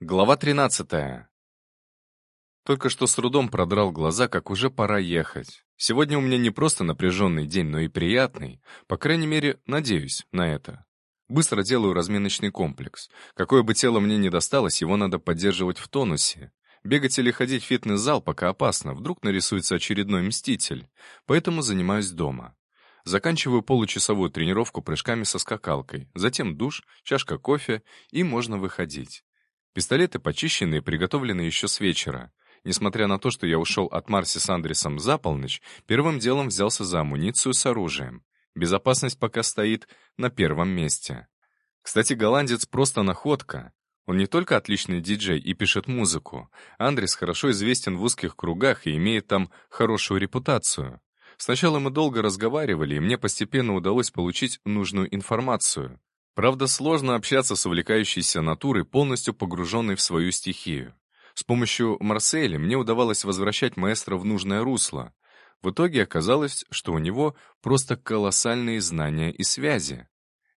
Глава 13. Только что с трудом продрал глаза, как уже пора ехать. Сегодня у меня не просто напряженный день, но и приятный. По крайней мере, надеюсь на это. Быстро делаю разминочный комплекс. Какое бы тело мне ни досталось, его надо поддерживать в тонусе. Бегать или ходить в фитнес-зал пока опасно, вдруг нарисуется очередной мститель. Поэтому занимаюсь дома. Заканчиваю получасовую тренировку прыжками со скакалкой, затем душ, чашка кофе, и можно выходить. Пистолеты почищены и приготовлены еще с вечера. Несмотря на то, что я ушел от Марси с Андресом за полночь, первым делом взялся за амуницию с оружием. Безопасность пока стоит на первом месте. Кстати, голландец просто находка. Он не только отличный диджей и пишет музыку. Андрес хорошо известен в узких кругах и имеет там хорошую репутацию. Сначала мы долго разговаривали, и мне постепенно удалось получить нужную информацию. Правда, сложно общаться с увлекающейся натурой, полностью погруженной в свою стихию. С помощью Марселя мне удавалось возвращать маэстро в нужное русло. В итоге оказалось, что у него просто колоссальные знания и связи.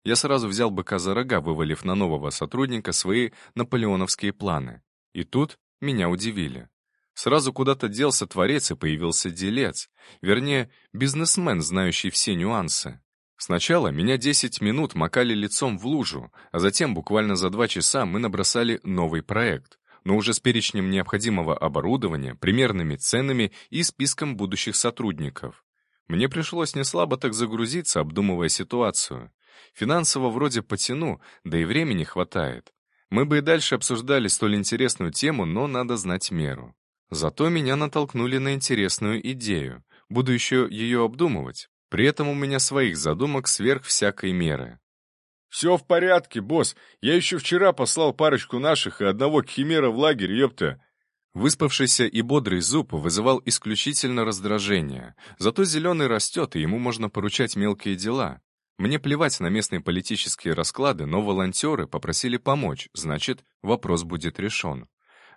Я сразу взял быка за рога, вывалив на нового сотрудника свои наполеоновские планы. И тут меня удивили. Сразу куда-то делся творец и появился делец, вернее, бизнесмен, знающий все нюансы. Сначала меня 10 минут макали лицом в лужу, а затем буквально за два часа мы набросали новый проект, но уже с перечнем необходимого оборудования, примерными ценами и списком будущих сотрудников. Мне пришлось неслабо так загрузиться, обдумывая ситуацию. Финансово вроде потяну, да и времени хватает. Мы бы и дальше обсуждали столь интересную тему, но надо знать меру. Зато меня натолкнули на интересную идею. Буду еще ее обдумывать. При этом у меня своих задумок сверх всякой меры. «Все в порядке, босс. Я еще вчера послал парочку наших и одного химера в лагерь, ёпта». Выспавшийся и бодрый зуб вызывал исключительно раздражение. Зато зеленый растет, и ему можно поручать мелкие дела. Мне плевать на местные политические расклады, но волонтеры попросили помочь, значит, вопрос будет решен.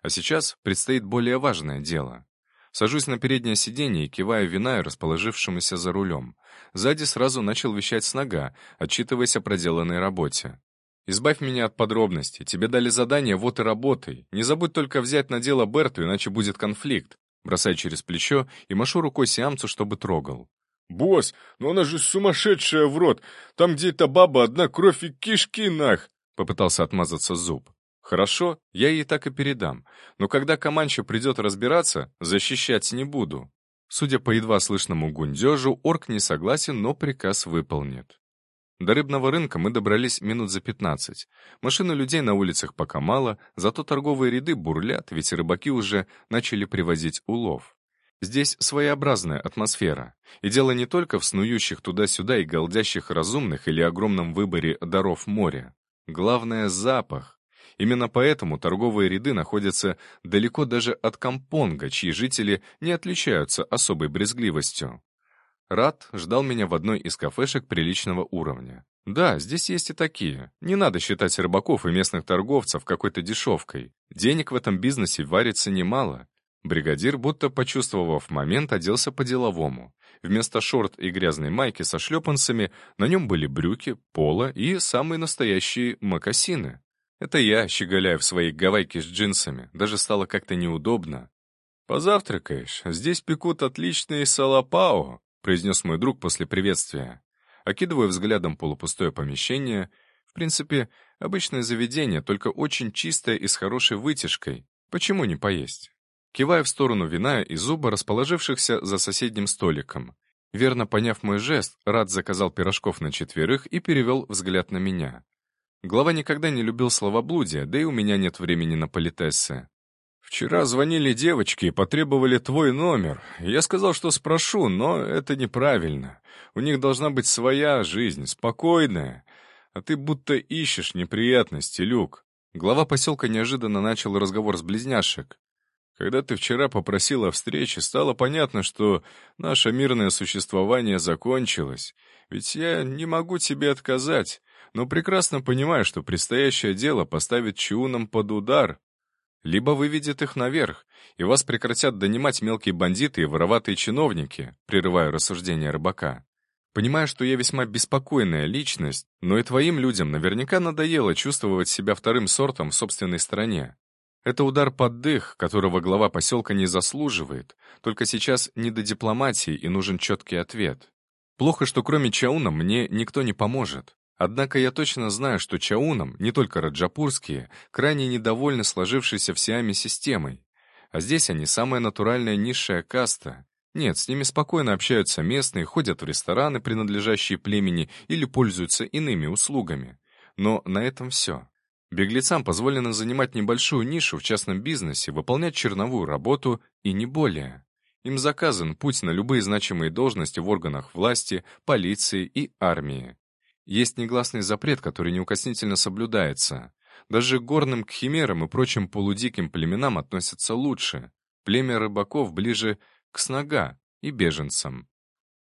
А сейчас предстоит более важное дело. Сажусь на переднее сиденье и киваю вина расположившемуся за рулем. Сзади сразу начал вещать с нога, отчитываясь о проделанной работе. «Избавь меня от подробностей. Тебе дали задание, вот и работай. Не забудь только взять на дело Берту, иначе будет конфликт». Бросай через плечо и машу рукой Сиамцу, чтобы трогал. «Босс, но она же сумасшедшая в рот! Там где то баба одна кровь и кишки нах!» Попытался отмазаться зуб. Хорошо, я ей так и передам. Но когда Каманчо придет разбираться, защищать не буду. Судя по едва слышному гундежу, орк не согласен, но приказ выполнит. До рыбного рынка мы добрались минут за 15. Машин и людей на улицах пока мало, зато торговые ряды бурлят, ведь рыбаки уже начали привозить улов. Здесь своеобразная атмосфера. И дело не только в снующих туда-сюда и голдящих разумных или огромном выборе даров моря. Главное — запах. Именно поэтому торговые ряды находятся далеко даже от Кампонга, чьи жители не отличаются особой брезгливостью. Рад ждал меня в одной из кафешек приличного уровня. Да, здесь есть и такие. Не надо считать рыбаков и местных торговцев какой-то дешевкой. Денег в этом бизнесе варится немало. Бригадир, будто почувствовав момент, оделся по-деловому. Вместо шорт и грязной майки со шлепанцами на нем были брюки, поло и самые настоящие мокасины. Это я щеголяю в своей гавайке с джинсами, даже стало как-то неудобно. «Позавтракаешь? Здесь пекут отличные салапао», — произнес мой друг после приветствия. Окидывая взглядом полупустое помещение, в принципе, обычное заведение, только очень чистое и с хорошей вытяжкой. Почему не поесть? Кивая в сторону вина и зуба, расположившихся за соседним столиком. Верно поняв мой жест, Рад заказал пирожков на четверых и перевел взгляд на меня. Глава никогда не любил словоблудия, да и у меня нет времени на политессы. «Вчера звонили девочки и потребовали твой номер. Я сказал, что спрошу, но это неправильно. У них должна быть своя жизнь, спокойная. А ты будто ищешь неприятности, Люк». Глава поселка неожиданно начал разговор с близняшек. Когда ты вчера попросила о встрече, стало понятно, что наше мирное существование закончилось. Ведь я не могу тебе отказать но прекрасно понимаю, что предстоящее дело поставит Чиунам под удар. Либо выведет их наверх, и вас прекратят донимать мелкие бандиты и вороватые чиновники, прерываю рассуждение рыбака. Понимаю, что я весьма беспокойная личность, но и твоим людям наверняка надоело чувствовать себя вторым сортом в собственной стране. Это удар под дых, которого глава поселка не заслуживает, только сейчас не до дипломатии и нужен четкий ответ. Плохо, что кроме Чауна мне никто не поможет. Однако я точно знаю, что Чаунам, не только раджапурские, крайне недовольны сложившейся в Сиаме системой. А здесь они самая натуральная низшая каста. Нет, с ними спокойно общаются местные, ходят в рестораны, принадлежащие племени, или пользуются иными услугами. Но на этом все. Беглецам позволено занимать небольшую нишу в частном бизнесе, выполнять черновую работу и не более. Им заказан путь на любые значимые должности в органах власти, полиции и армии. Есть негласный запрет, который неукоснительно соблюдается. Даже горным кхимерам и прочим полудиким племенам относятся лучше. Племя рыбаков ближе к снага и беженцам.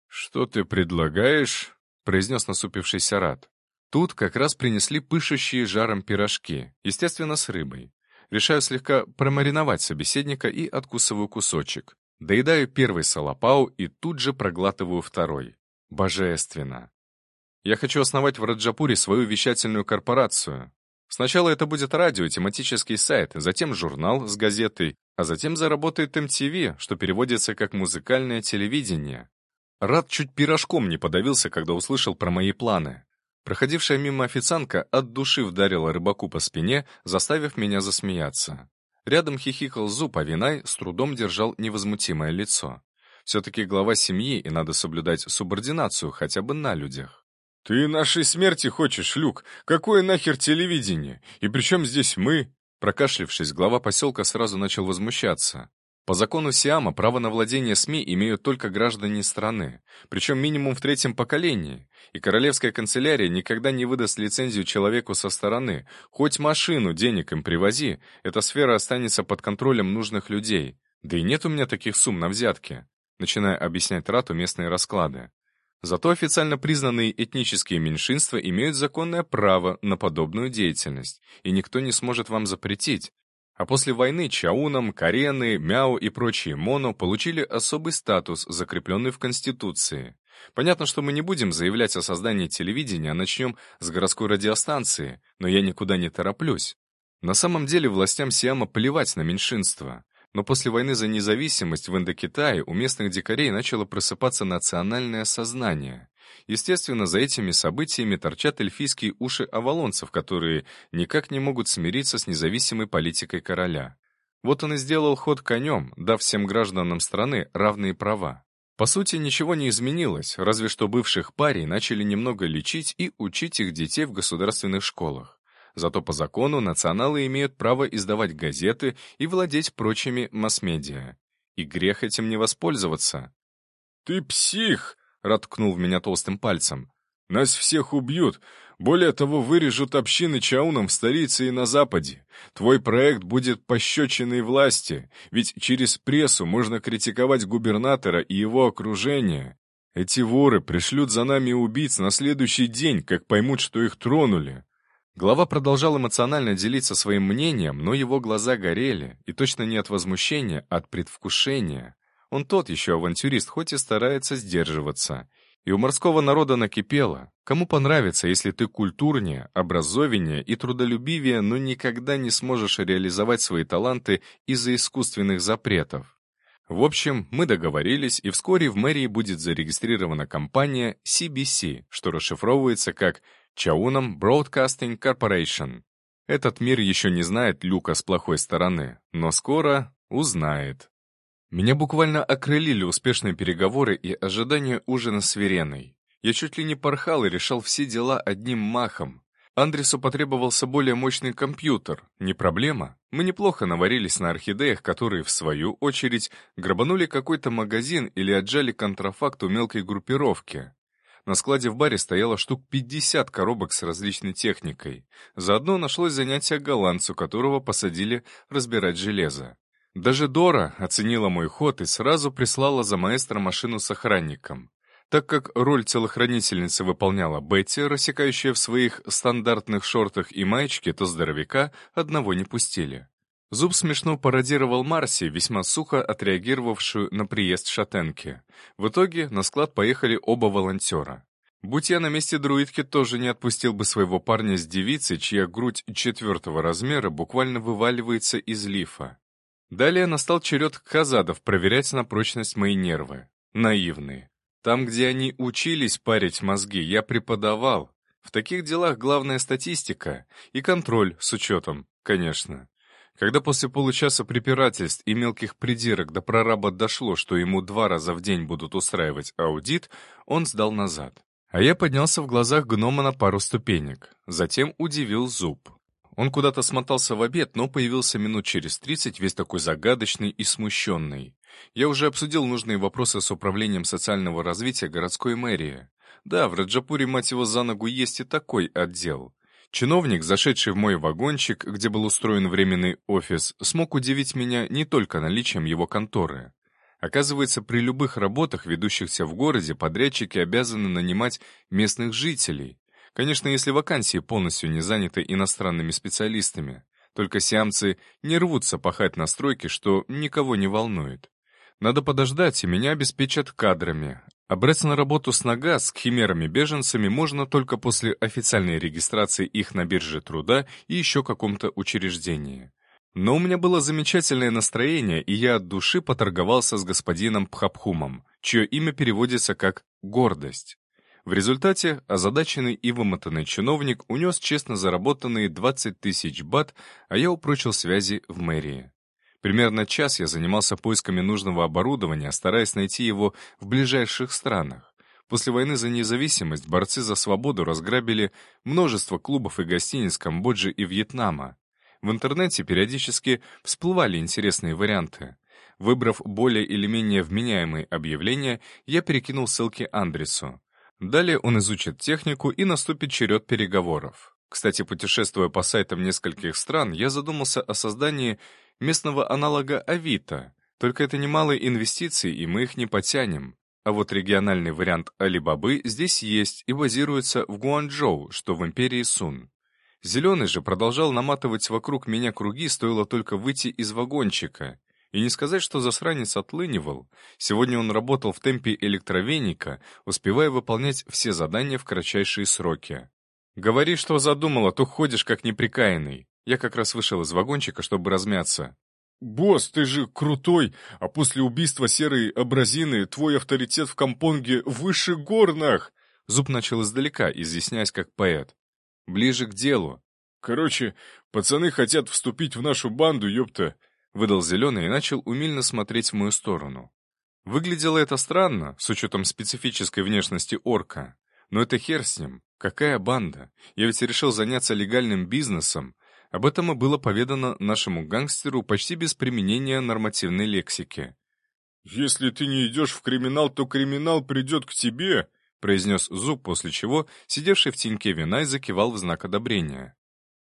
«Что ты предлагаешь?» — произнес насупившийся Рад. Тут как раз принесли пышущие жаром пирожки, естественно, с рыбой. Решаю слегка промариновать собеседника и откусываю кусочек. Доедаю первый салапау и тут же проглатываю второй. Божественно. Я хочу основать в Раджапуре свою вещательную корпорацию. Сначала это будет радио, тематический сайт, затем журнал с газетой, а затем заработает MTV, что переводится как музыкальное телевидение. Рад чуть пирожком не подавился, когда услышал про мои планы. Проходившая мимо официантка от души вдарила рыбаку по спине, заставив меня засмеяться. Рядом хихикал зуб, а Винай с трудом держал невозмутимое лицо. Все-таки глава семьи, и надо соблюдать субординацию хотя бы на людях. «Ты нашей смерти хочешь, Люк? Какое нахер телевидение? И при чем здесь мы?» Прокашлившись, глава поселка сразу начал возмущаться. По закону Сиама право на владение СМИ имеют только граждане страны, причем минимум в третьем поколении, и королевская канцелярия никогда не выдаст лицензию человеку со стороны. Хоть машину денег им привози, эта сфера останется под контролем нужных людей. Да и нет у меня таких сумм на взятки. Начиная объяснять Рату местные расклады. Зато официально признанные этнические меньшинства имеют законное право на подобную деятельность, и никто не сможет вам запретить. А после войны Чаунам, Карены, Мяу и прочие моно получили особый статус, закрепленный в Конституции. Понятно, что мы не будем заявлять о создании телевидения, а начнем с городской радиостанции, но я никуда не тороплюсь. На самом деле властям Сиама плевать на меньшинство. Но после войны за независимость в Индокитае у местных дикарей начало просыпаться национальное сознание. Естественно, за этими событиями торчат эльфийские уши авалонцев, которые никак не могут смириться с независимой политикой короля. Вот он и сделал ход конем, дав всем гражданам страны равные права. По сути, ничего не изменилось, разве что бывших парей начали немного лечить и учить их детей в государственных школах. Зато по закону националы имеют право издавать газеты и владеть прочими масс-медиа. И грех этим не воспользоваться. «Ты псих!» — раткнул в меня толстым пальцем. «Нас всех убьют. Более того, вырежут общины чауном в столице и на западе. Твой проект будет пощечиной власти, ведь через прессу можно критиковать губернатора и его окружение. Эти воры пришлют за нами убийц на следующий день, как поймут, что их тронули. Глава продолжал эмоционально делиться своим мнением, но его глаза горели, и точно не от возмущения, а от предвкушения. Он тот еще авантюрист, хоть и старается сдерживаться. И у морского народа накипело. Кому понравится, если ты культурнее, образованнее и трудолюбивее, но никогда не сможешь реализовать свои таланты из-за искусственных запретов? В общем, мы договорились, и вскоре в мэрии будет зарегистрирована компания CBC, что расшифровывается как Чаунам Broadcasting Corporation. Этот мир еще не знает Люка с плохой стороны, но скоро узнает. Меня буквально окрылили успешные переговоры и ожидание ужина с Вереной. Я чуть ли не порхал и решал все дела одним махом. Андресу потребовался более мощный компьютер. Не проблема. Мы неплохо наварились на орхидеях, которые, в свою очередь, грабанули какой-то магазин или отжали контрафакт у мелкой группировки. На складе в баре стояло штук 50 коробок с различной техникой. Заодно нашлось занятие голландцу, которого посадили разбирать железо. Даже Дора оценила мой ход и сразу прислала за маэстро машину с охранником. Так как роль телохранительницы выполняла Бетти, рассекающая в своих стандартных шортах и маечке, то здоровяка одного не пустили. Зуб смешно пародировал Марси, весьма сухо отреагировавшую на приезд шатенки. В итоге на склад поехали оба волонтера. Будь я на месте друидки, тоже не отпустил бы своего парня с девицей, чья грудь четвертого размера буквально вываливается из лифа. Далее настал черед Хазадов проверять на прочность мои нервы. Наивные. Там, где они учились парить мозги, я преподавал. В таких делах главная статистика и контроль с учетом, конечно. Когда после получаса препирательств и мелких придирок до прораба дошло, что ему два раза в день будут устраивать аудит, он сдал назад. А я поднялся в глазах гнома на пару ступенек. Затем удивил зуб. Он куда-то смотался в обед, но появился минут через тридцать, весь такой загадочный и смущенный. Я уже обсудил нужные вопросы с управлением социального развития городской мэрии. Да, в Раджапуре, мать его, за ногу есть и такой отдел. Чиновник, зашедший в мой вагончик, где был устроен временный офис, смог удивить меня не только наличием его конторы. Оказывается, при любых работах, ведущихся в городе, подрядчики обязаны нанимать местных жителей. Конечно, если вакансии полностью не заняты иностранными специалистами. Только сиамцы не рвутся пахать на стройке, что никого не волнует. Надо подождать, и меня обеспечат кадрами. А брать на работу с нога с химерами-беженцами можно только после официальной регистрации их на бирже труда и еще каком-то учреждении. Но у меня было замечательное настроение, и я от души поторговался с господином Пхапхумом, чье имя переводится как «гордость». В результате озадаченный и вымотанный чиновник унес честно заработанные 20 тысяч бат, а я упрочил связи в мэрии. Примерно час я занимался поисками нужного оборудования, стараясь найти его в ближайших странах. После войны за независимость борцы за свободу разграбили множество клубов и гостиниц Камбоджи и Вьетнама. В интернете периодически всплывали интересные варианты. Выбрав более или менее вменяемые объявления, я перекинул ссылки Андресу. Далее он изучит технику и наступит черед переговоров. Кстати, путешествуя по сайтам нескольких стран, я задумался о создании местного аналога Авито. Только это немалые инвестиции, и мы их не потянем. А вот региональный вариант Алибабы здесь есть и базируется в Гуанчжоу, что в империи Сун. Зеленый же продолжал наматывать вокруг меня круги, стоило только выйти из вагончика. И не сказать, что засранец отлынивал. Сегодня он работал в темпе электровеника, успевая выполнять все задания в кратчайшие сроки. «Говори, что задумал, а то ходишь как неприкаянный». Я как раз вышел из вагончика, чтобы размяться. «Босс, ты же крутой, а после убийства серой абразины твой авторитет в Компонге выше горных!» Зуб начал издалека, изъясняясь как поэт. Ближе к делу. «Короче, пацаны хотят вступить в нашу банду, ёпта!» Выдал зеленый и начал умильно смотреть в мою сторону. Выглядело это странно, с учетом специфической внешности орка. Но это хер с ним. Какая банда? Я ведь решил заняться легальным бизнесом, об этом и было поведано нашему гангстеру почти без применения нормативной лексики. «Если ты не идешь в криминал, то криминал придет к тебе», произнес Зуб, после чего сидевший в теньке Винай закивал в знак одобрения.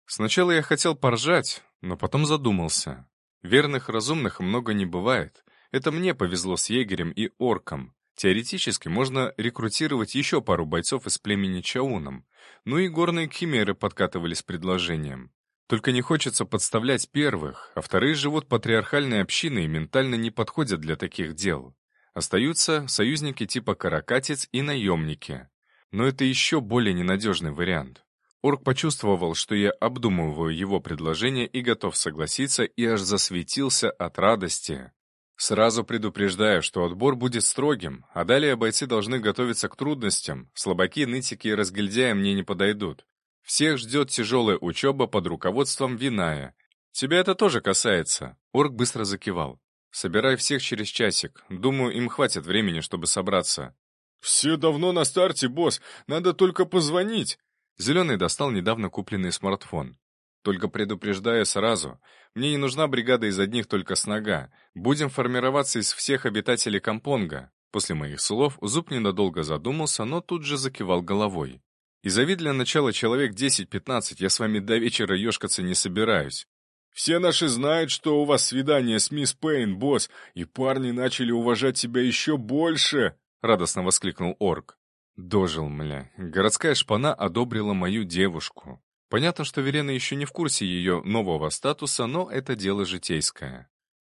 Сначала я хотел поржать, но потом задумался. Верных разумных много не бывает. Это мне повезло с егерем и орком. Теоретически можно рекрутировать еще пару бойцов из племени Чауном, ну и горные химеры подкатывали с предложением. Только не хочется подставлять первых, а вторые живут патриархальной общиной и ментально не подходят для таких дел. Остаются союзники типа каракатиц и наемники. Но это еще более ненадежный вариант. Орк почувствовал, что я обдумываю его предложение и готов согласиться, и аж засветился от радости. Сразу предупреждаю, что отбор будет строгим, а далее бойцы должны готовиться к трудностям, слабаки, нытики и разгильдяи мне не подойдут. Всех ждет тяжелая учеба под руководством Виная. Тебя это тоже касается. Орк быстро закивал. Собирай всех через часик. Думаю, им хватит времени, чтобы собраться. Все давно на старте, босс. Надо только позвонить. Зеленый достал недавно купленный смартфон. Только предупреждаю сразу, мне не нужна бригада из одних только с нога. Будем формироваться из всех обитателей Компонга. После моих слов Зуб ненадолго задумался, но тут же закивал головой. И зови для начала человек 10-15, я с вами до вечера ешкаться не собираюсь. Все наши знают, что у вас свидание с мисс Пейн, босс, и парни начали уважать тебя еще больше!» — радостно воскликнул орк. Дожил, мля. Городская шпана одобрила мою девушку. Понятно, что Верена еще не в курсе ее нового статуса, но это дело житейское.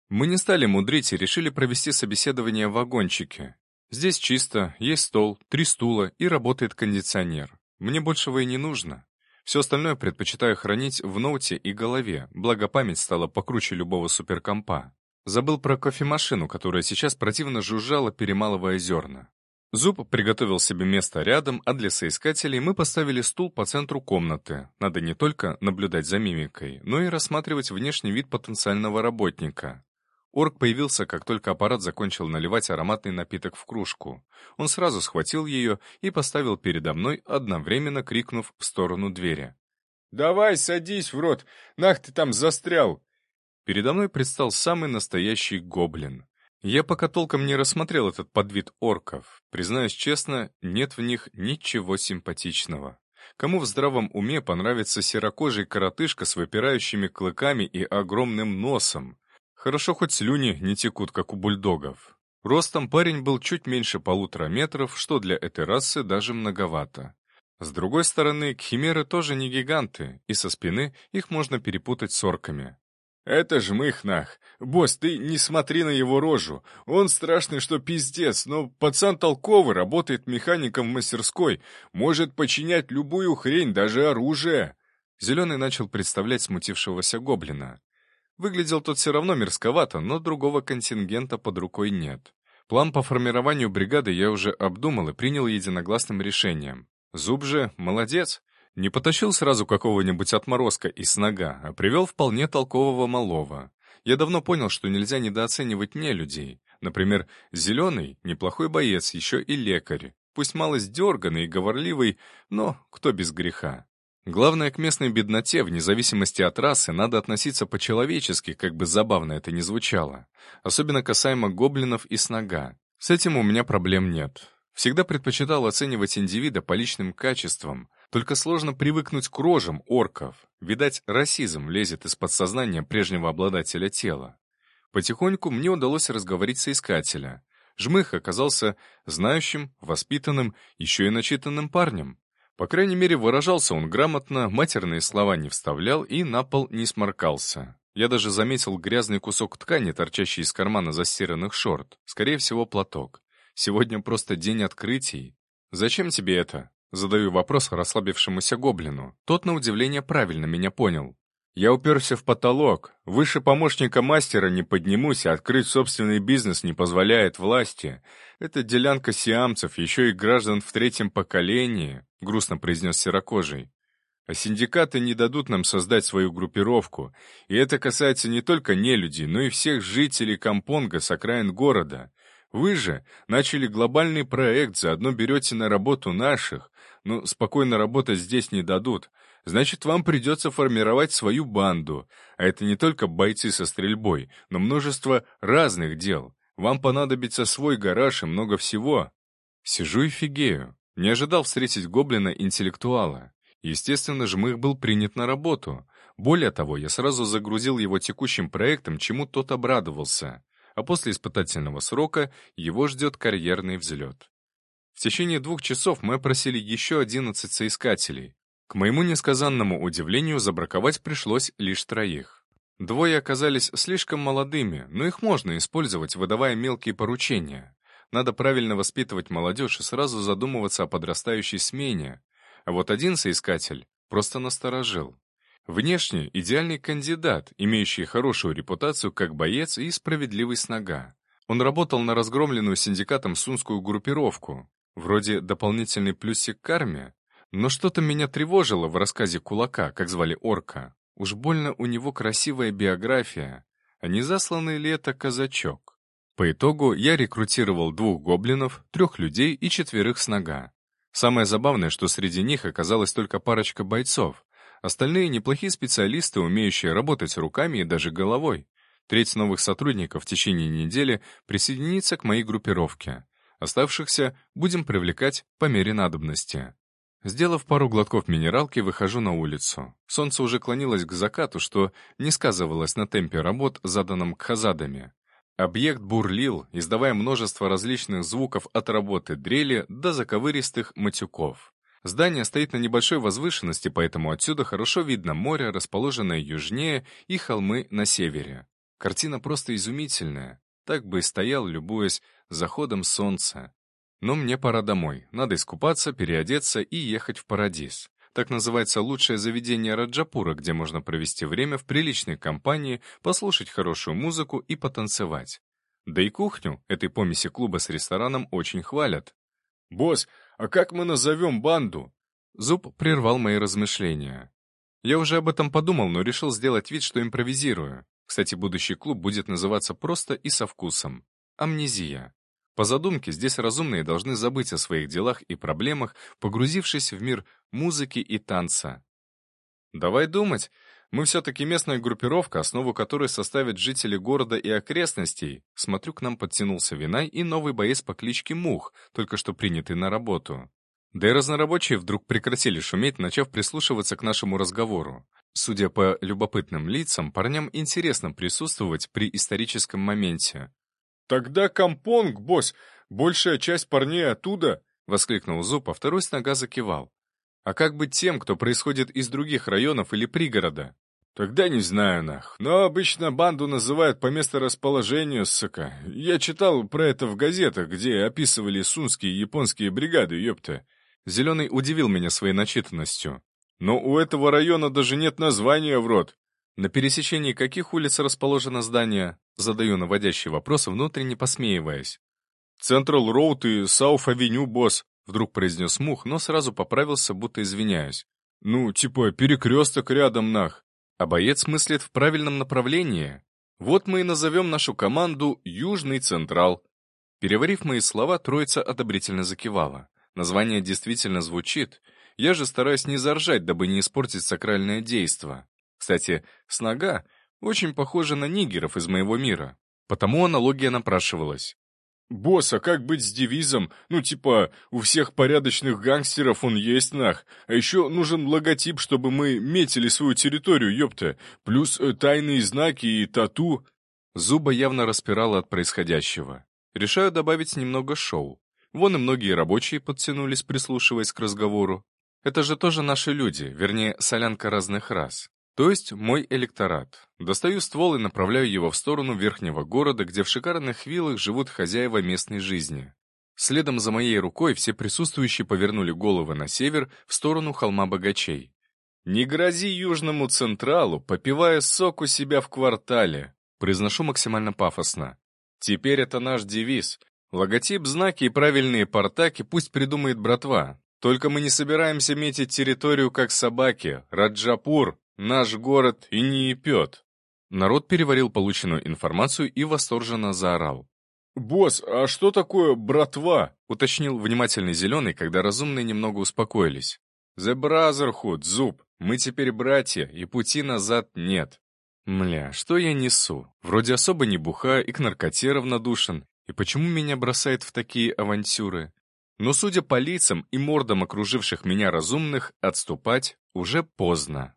Мы не стали мудрить и решили провести собеседование в вагончике. Здесь чисто, есть стол, три стула и работает кондиционер. Мне большего и не нужно. Все остальное предпочитаю хранить в ноуте и голове, благо память стала покруче любого суперкомпа. Забыл про кофемашину, которая сейчас противно жужжала, перемалывая зерна. Зуб приготовил себе место рядом, а для соискателей мы поставили стул по центру комнаты. Надо не только наблюдать за мимикой, но и рассматривать внешний вид потенциального работника. Орк появился, как только аппарат закончил наливать ароматный напиток в кружку. Он сразу схватил ее и поставил передо мной, одновременно крикнув в сторону двери. «Давай, садись в рот! Нах ты там застрял!» Передо мной предстал самый настоящий гоблин. Я пока толком не рассмотрел этот подвид орков. Признаюсь честно, нет в них ничего симпатичного. Кому в здравом уме понравится серокожий коротышка с выпирающими клыками и огромным носом? Хорошо хоть слюни не текут, как у бульдогов. Ростом парень был чуть меньше полутора метров, что для этой расы даже многовато. С другой стороны, кхимеры тоже не гиганты, и со спины их можно перепутать с орками. «Это жмых нах. Босс, ты не смотри на его рожу. Он страшный, что пиздец, но пацан толковый, работает механиком в мастерской, может починять любую хрень, даже оружие». Зеленый начал представлять смутившегося гоблина. Выглядел тот все равно мерзковато, но другого контингента под рукой нет. План по формированию бригады я уже обдумал и принял единогласным решением. Зуб же молодец. Не потащил сразу какого-нибудь отморозка из нога, а привел вполне толкового малого. Я давно понял, что нельзя недооценивать не людей. Например, Зеленый — неплохой боец, еще и лекарь. Пусть малость дерганный и говорливый, но кто без греха. Главное, к местной бедноте, вне зависимости от расы, надо относиться по-человечески, как бы забавно это ни звучало. Особенно касаемо гоблинов и снага. С этим у меня проблем нет. Всегда предпочитал оценивать индивида по личным качествам, только сложно привыкнуть к рожам орков. Видать, расизм лезет из подсознания прежнего обладателя тела. Потихоньку мне удалось разговорить соискателя. Жмых оказался знающим, воспитанным, еще и начитанным парнем. По крайней мере, выражался он грамотно, матерные слова не вставлял и на пол не сморкался. Я даже заметил грязный кусок ткани, торчащий из кармана застиранных шорт. Скорее всего, платок. Сегодня просто день открытий. «Зачем тебе это?» Задаю вопрос расслабившемуся гоблину. Тот, на удивление, правильно меня понял. Я уперся в потолок. Выше помощника мастера не поднимусь, а открыть собственный бизнес не позволяет власти. Это делянка сиамцев, еще и граждан в третьем поколении, — грустно произнес Серокожий. А синдикаты не дадут нам создать свою группировку, и это касается не только нелюдей, но и всех жителей Кампонга с окраин города. Вы же начали глобальный проект, заодно берете на работу наших, но спокойно работать здесь не дадут. Значит, вам придется формировать свою банду. А это не только бойцы со стрельбой, но множество разных дел. Вам понадобится свой гараж и много всего. Сижу и фигею. Не ожидал встретить гоблина-интеллектуала. Естественно, Жмых был принят на работу. Более того, я сразу загрузил его текущим проектом, чему тот обрадовался а после испытательного срока его ждет карьерный взлет. В течение двух часов мы опросили еще 11 соискателей. К моему несказанному удивлению, забраковать пришлось лишь троих. Двое оказались слишком молодыми, но их можно использовать, выдавая мелкие поручения. Надо правильно воспитывать молодежь и сразу задумываться о подрастающей смене. А вот один соискатель просто насторожил. Внешне идеальный кандидат, имеющий хорошую репутацию как боец и справедливый снага. Он работал на разгромленную синдикатом сунскую группировку, вроде дополнительный плюсик карме, но что-то меня тревожило в рассказе Кулака, как звали орка. Уж больно у него красивая биография, а не засланный ли это казачок? По итогу я рекрутировал двух гоблинов, трех людей и четверых с нога. Самое забавное, что среди них оказалась только парочка бойцов, Остальные неплохие специалисты, умеющие работать руками и даже головой. Треть новых сотрудников в течение недели присоединится к моей группировке. Оставшихся будем привлекать по мере надобности. Сделав пару глотков минералки, выхожу на улицу. Солнце уже клонилось к закату, что не сказывалось на темпе работ, заданном кхазадами. Объект бурлил, издавая множество различных звуков от работы дрели до заковыристых матюков. Здание стоит на небольшой возвышенности, поэтому отсюда хорошо видно море, расположенное южнее, и холмы на севере. Картина просто изумительная. Так бы и стоял, любуясь заходом солнца. Но мне пора домой. Надо искупаться, переодеться и ехать в Парадис. Так называется лучшее заведение Раджапура, где можно провести время в приличной компании, послушать хорошую музыку и потанцевать. Да и кухню этой помеси клуба с рестораном очень хвалят. «Босс, а как мы назовем банду?» Зуб прервал мои размышления. Я уже об этом подумал, но решил сделать вид, что импровизирую. Кстати, будущий клуб будет называться просто и со вкусом. Амнезия. По задумке, здесь разумные должны забыть о своих делах и проблемах, погрузившись в мир музыки и танца. Давай думать, мы все-таки местная группировка, основу которой составят жители города и окрестностей. Смотрю, к нам подтянулся Винай и новый боец по кличке Мух, только что принятый на работу. Да и разнорабочие вдруг прекратили шуметь, начав прислушиваться к нашему разговору. Судя по любопытным лицам, парням интересно присутствовать при историческом моменте. «Тогда компонг, босс! Большая часть парней оттуда!» — воскликнул Зуб, а второй с нога закивал. «А как быть тем, кто происходит из других районов или пригорода?» «Тогда не знаю, нах. Но обычно банду называют по месторасположению, сука. Я читал про это в газетах, где описывали сунские и японские бригады, ёпта. Зеленый удивил меня своей начитанностью. «Но у этого района даже нет названия в рот». «На пересечении каких улиц расположено здание?» Задаю наводящий вопрос, внутренне посмеиваясь. «Централ Роуд и Сауф-авеню, босс», — вдруг произнес Мух, но сразу поправился, будто извиняюсь. «Ну, типа, перекресток рядом, нах». А боец мыслит в правильном направлении. Вот мы и назовем нашу команду «Южный Централ». Переварив мои слова, троица одобрительно закивала. Название действительно звучит. Я же стараюсь не заржать, дабы не испортить сакральное действо. Кстати, снага очень похожа на нигеров из моего мира. Потому аналогия напрашивалась. «Босс, а как быть с девизом? Ну, типа, у всех порядочных гангстеров он есть, нах. А еще нужен логотип, чтобы мы метили свою территорию, ёпта. Плюс э, тайные знаки и тату». Зуба явно распирала от происходящего. Решаю добавить немного шоу. Вон и многие рабочие подтянулись, прислушиваясь к разговору. Это же тоже наши люди, вернее, солянка разных рас. То есть мой электорат. Достаю ствол и направляю его в сторону верхнего города, где в шикарных виллах живут хозяева местной жизни. Следом за моей рукой все присутствующие повернули головы на север, в сторону холма богачей. «Не грози Южному Централу, попивая сок у себя в квартале», произношу максимально пафосно. Теперь это наш девиз, Логотип, знаки и правильные портаки пусть придумает братва. Только мы не собираемся метить территорию как собаки. Раджапур — наш город и не епет. Народ переварил полученную информацию и восторженно заорал. «Босс, а что такое братва?» — уточнил внимательный зеленый, когда разумные немного успокоились. «The Brotherhood, Зуб. Мы теперь братья, и пути назад нет». Мля, что я несу? Вроде особо не бухаю и к наркоте равнодушен, и почему меня бросает в такие авантюры? Но, судя по лицам и мордам окруживших меня разумных, отступать уже поздно.